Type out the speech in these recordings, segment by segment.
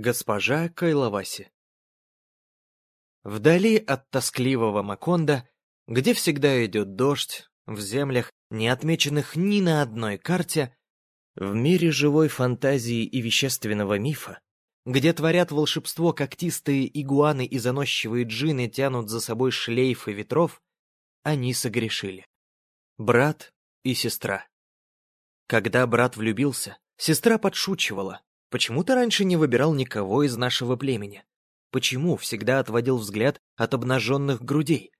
Госпожа Кайловаси Вдали от тоскливого Маконда, где всегда идет дождь, в землях, не отмеченных ни на одной карте, в мире живой фантазии и вещественного мифа, где творят волшебство когтистые игуаны и заносчивые джины тянут за собой шлейфы ветров, они согрешили. Брат и сестра. Когда брат влюбился, сестра подшучивала. Почему ты раньше не выбирал никого из нашего племени? Почему всегда отводил взгляд от обнаженных грудей?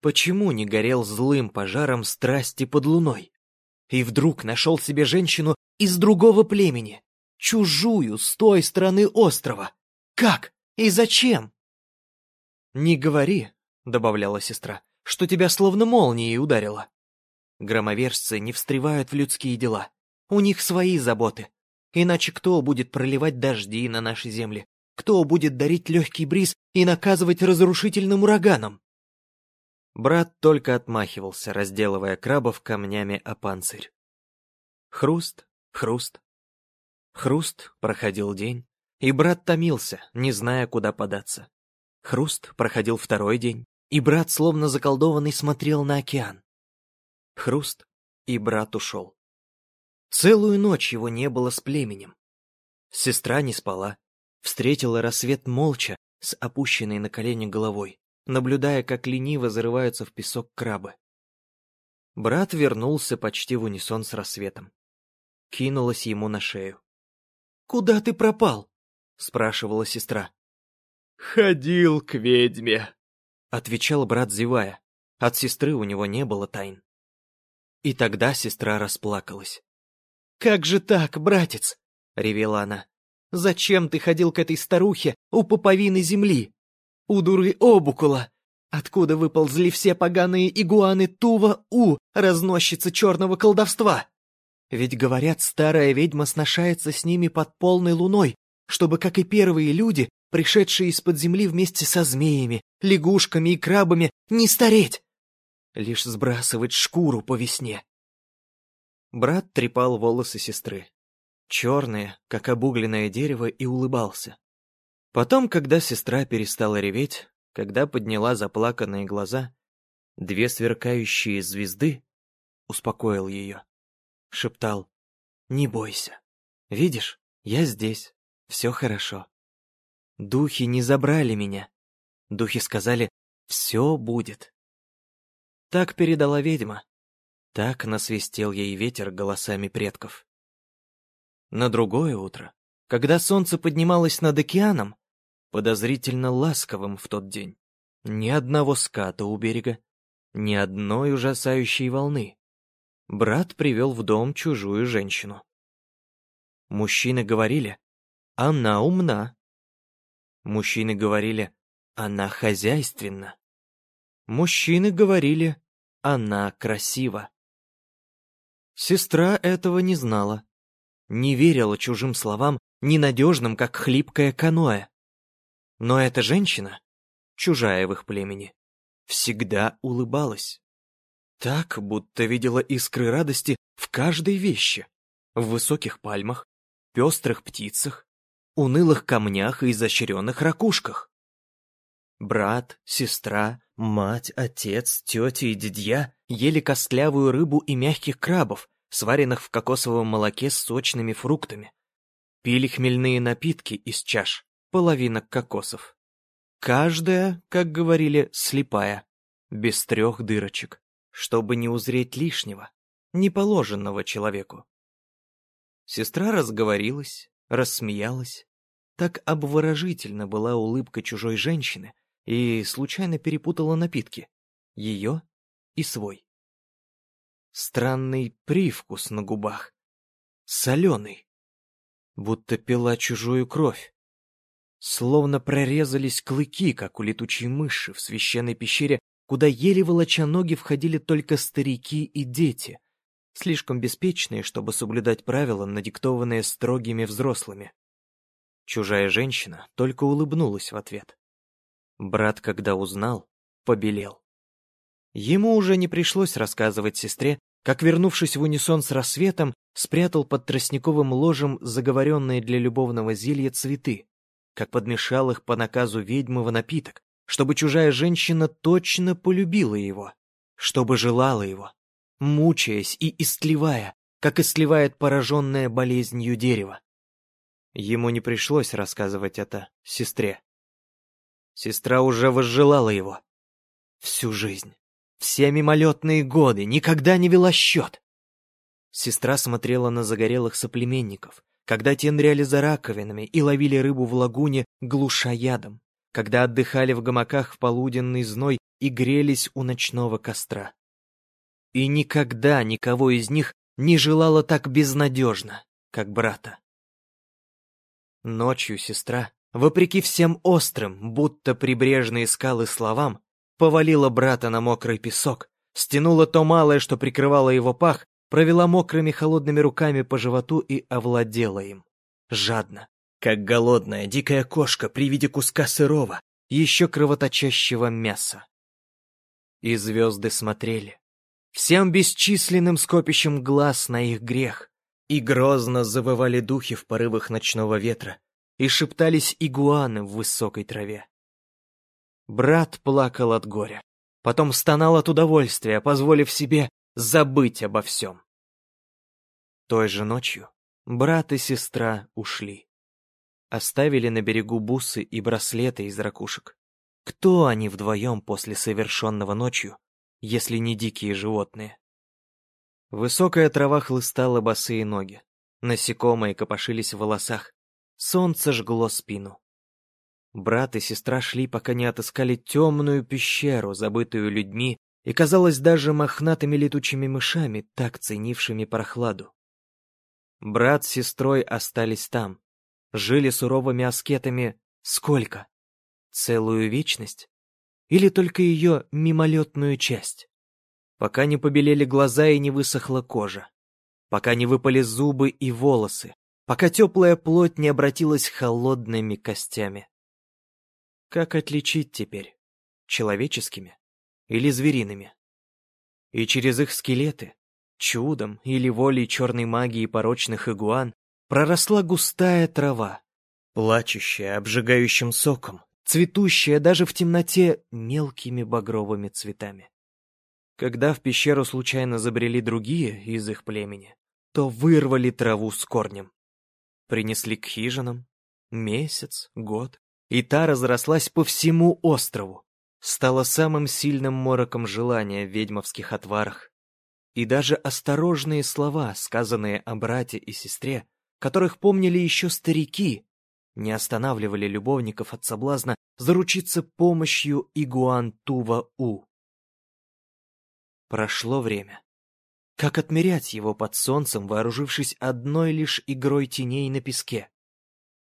Почему не горел злым пожаром страсти под луной? И вдруг нашел себе женщину из другого племени, чужую, с той стороны острова. Как и зачем? «Не говори», — добавляла сестра, — «что тебя словно молнией ударило». Громовержцы не встревают в людские дела. У них свои заботы. Иначе кто будет проливать дожди на нашей земле? Кто будет дарить легкий бриз и наказывать разрушительным ураганом? Брат только отмахивался, разделывая крабов камнями о панцирь. Хруст, хруст. Хруст, проходил день, и брат томился, не зная, куда податься. Хруст, проходил второй день, и брат, словно заколдованный, смотрел на океан. Хруст, и брат ушел. Целую ночь его не было с племенем. Сестра не спала, Встретила рассвет молча, с опущенной на колени головой, наблюдая, как лениво зарываются в песок крабы. Брат вернулся почти в унисон с рассветом. Кинулась ему на шею. «Куда ты пропал?» — спрашивала сестра. «Ходил к ведьме», — отвечал брат, зевая. От сестры у него не было тайн. И тогда сестра расплакалась. «Как же так, братец?» — ревела она. Зачем ты ходил к этой старухе у пуповины земли? У дуры Обукула? Откуда выползли все поганые игуаны Тува-У, разносчицы черного колдовства? Ведь, говорят, старая ведьма сношается с ними под полной луной, чтобы, как и первые люди, пришедшие из-под земли вместе со змеями, лягушками и крабами, не стареть, лишь сбрасывать шкуру по весне. Брат трепал волосы сестры черные, как обугленное дерево, и улыбался. Потом, когда сестра перестала реветь, когда подняла заплаканные глаза, две сверкающие звезды, успокоил ее. Шептал, «Не бойся. Видишь, я здесь. Все хорошо. Духи не забрали меня. Духи сказали, все будет». Так передала ведьма. Так насвистел ей ветер голосами предков. На другое утро, когда солнце поднималось над океаном, подозрительно ласковым в тот день, ни одного ската у берега, ни одной ужасающей волны, брат привел в дом чужую женщину. Мужчины говорили, она умна. Мужчины говорили, она хозяйственна. Мужчины говорили, она красива. Сестра этого не знала не верила чужим словам, ненадежным, как хлипкое каноэ. Но эта женщина, чужая в их племени, всегда улыбалась. Так, будто видела искры радости в каждой вещи. В высоких пальмах, пестрых птицах, унылых камнях и изощренных ракушках. Брат, сестра, мать, отец, тетя и дядья ели костлявую рыбу и мягких крабов, сваренных в кокосовом молоке с сочными фруктами. Пили хмельные напитки из чаш, половинок кокосов. Каждая, как говорили, слепая, без трех дырочек, чтобы не узреть лишнего, неположенного человеку. Сестра разговорилась, рассмеялась. Так обворожительно была улыбка чужой женщины и случайно перепутала напитки, ее и свой. Странный привкус на губах. Соленый. Будто пила чужую кровь. Словно прорезались клыки, как у летучей мыши в священной пещере, куда еле волоча ноги входили только старики и дети, слишком беспечные, чтобы соблюдать правила, надиктованные строгими взрослыми. Чужая женщина только улыбнулась в ответ. Брат, когда узнал, побелел. Ему уже не пришлось рассказывать сестре, как, вернувшись в унисон с рассветом, спрятал под тростниковым ложем заговоренные для любовного зелья цветы, как подмешал их по наказу ведьмы в напиток, чтобы чужая женщина точно полюбила его, чтобы желала его, мучаясь и истлевая, как истлевает пораженное болезнью дерево. Ему не пришлось рассказывать это сестре. Сестра уже возжелала его. Всю жизнь, все мимолетные годы, никогда не вела счет. Сестра смотрела на загорелых соплеменников, когда те ныряли за раковинами и ловили рыбу в лагуне, глуша ядом, когда отдыхали в гамаках в полуденный зной и грелись у ночного костра. И никогда никого из них не желала так безнадежно, как брата. Ночью сестра, вопреки всем острым, будто прибрежные скалы словам, повалила брата на мокрый песок, стянула то малое, что прикрывало его пах, провела мокрыми холодными руками по животу и овладела им. Жадно, как голодная дикая кошка при виде куска сырого, еще кровоточащего мяса. И звезды смотрели, всем бесчисленным скопищем глаз на их грех, и грозно завывали духи в порывах ночного ветра, и шептались игуаны в высокой траве. Брат плакал от горя, потом стонал от удовольствия, позволив себе забыть обо всем. Той же ночью брат и сестра ушли. Оставили на берегу бусы и браслеты из ракушек. Кто они вдвоем после совершенного ночью, если не дикие животные? Высокая трава хлыстала босые ноги. Насекомые копошились в волосах. Солнце жгло спину. Брат и сестра шли, пока не отыскали темную пещеру, забытую людьми, и, казалось, даже мохнатыми летучими мышами, так ценившими прохладу. Брат с сестрой остались там. Жили суровыми аскетами сколько? Целую вечность? Или только ее мимолетную часть? Пока не побелели глаза и не высохла кожа. Пока не выпали зубы и волосы. Пока теплая плоть не обратилась холодными костями. Как отличить теперь? Человеческими или звериными? И через их скелеты, чудом или волей черной магии порочных игуан, проросла густая трава, плачущая обжигающим соком, цветущая даже в темноте мелкими багровыми цветами. Когда в пещеру случайно забрели другие из их племени, то вырвали траву с корнем. Принесли к хижинам месяц, год, и та разрослась по всему острову, стала самым сильным мороком желания в ведьмовских отварах. И даже осторожные слова, сказанные о брате и сестре, которых помнили еще старики, не останавливали любовников от соблазна заручиться помощью Игуан-Тува-У. Прошло время. Как отмерять его под солнцем, вооружившись одной лишь игрой теней на песке?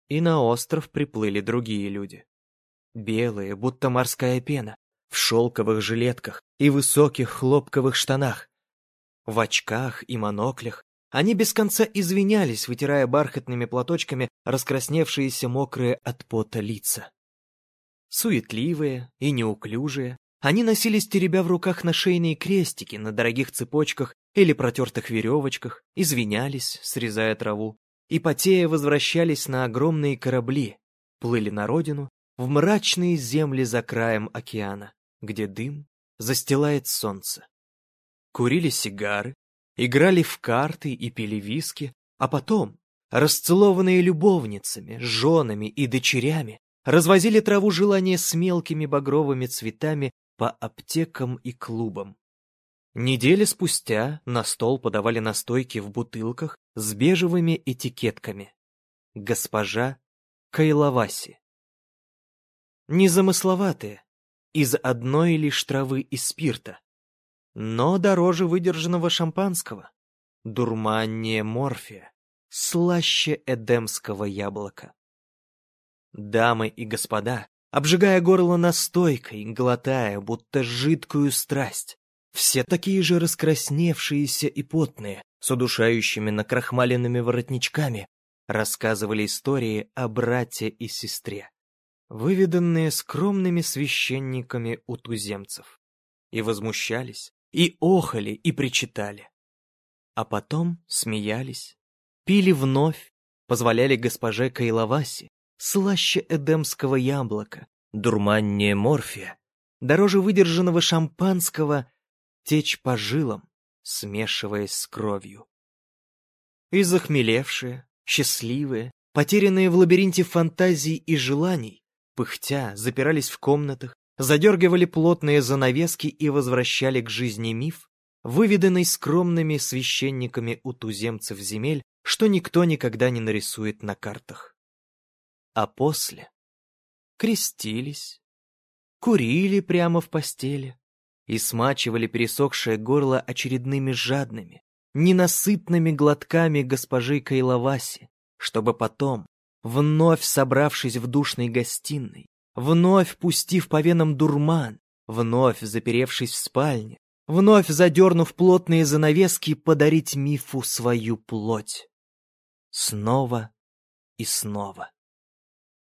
И на остров приплыли другие люди. Белые, будто морская пена, в шелковых жилетках и высоких хлопковых штанах. В очках и моноклях они без конца извинялись, вытирая бархатными платочками раскрасневшиеся мокрые от пота лица. Суетливые и неуклюжие, они носились, теребя в руках на шейные крестики на дорогих цепочках или протертых веревочках, извинялись, срезая траву, и потея возвращались на огромные корабли, плыли на родину, в мрачные земли за краем океана, где дым застилает солнце. Курили сигары, играли в карты и пили виски, а потом, расцелованные любовницами, женами и дочерями, развозили траву желания с мелкими багровыми цветами по аптекам и клубам. Недели спустя на стол подавали настойки в бутылках с бежевыми этикетками. Госпожа Кайлаваси. Незамысловатые, из одной лишь травы и спирта, но дороже выдержанного шампанского, дурманнее морфия, слаще эдемского яблока. Дамы и господа, обжигая горло настойкой, глотая, будто жидкую страсть, все такие же раскрасневшиеся и потные, с удушающими накрахмаленными воротничками, рассказывали истории о брате и сестре, выведанные скромными священниками у туземцев, и возмущались, и охали, и причитали. А потом смеялись, пили вновь, позволяли госпоже Кайлаваси, слаще эдемского яблока, дурманнее морфия, дороже выдержанного шампанского, течь по жилам, смешиваясь с кровью. И захмелевшие, счастливые, потерянные в лабиринте фантазий и желаний, пыхтя, запирались в комнатах, задергивали плотные занавески и возвращали к жизни миф, выведанный скромными священниками у туземцев земель, что никто никогда не нарисует на картах. А после крестились, курили прямо в постели и смачивали пересохшее горло очередными жадными, ненасытными глотками госпожи Кайловаси, чтобы потом, вновь собравшись в душной гостиной, вновь пустив по венам дурман, вновь заперевшись в спальне, вновь задернув плотные занавески, подарить мифу свою плоть. Снова и снова.